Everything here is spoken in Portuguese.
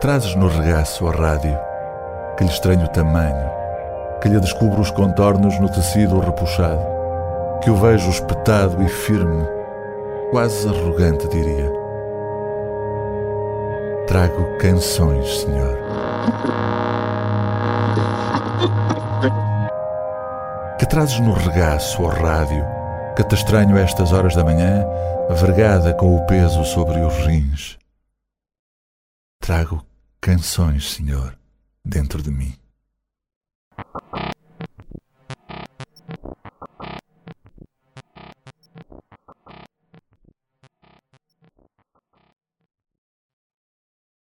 trazes no regaço a rádio, que lhe estranho tamanho, que lhe descubro os contornos no tecido repuxado, que o vejo espetado e firme, quase arrogante, diria. Trago canções, Senhor. Que trazes no regaço ao rádio, que te estranho estas horas da manhã, vergada com o peso sobre os rins. Trago canções, Senhor, dentro de mim.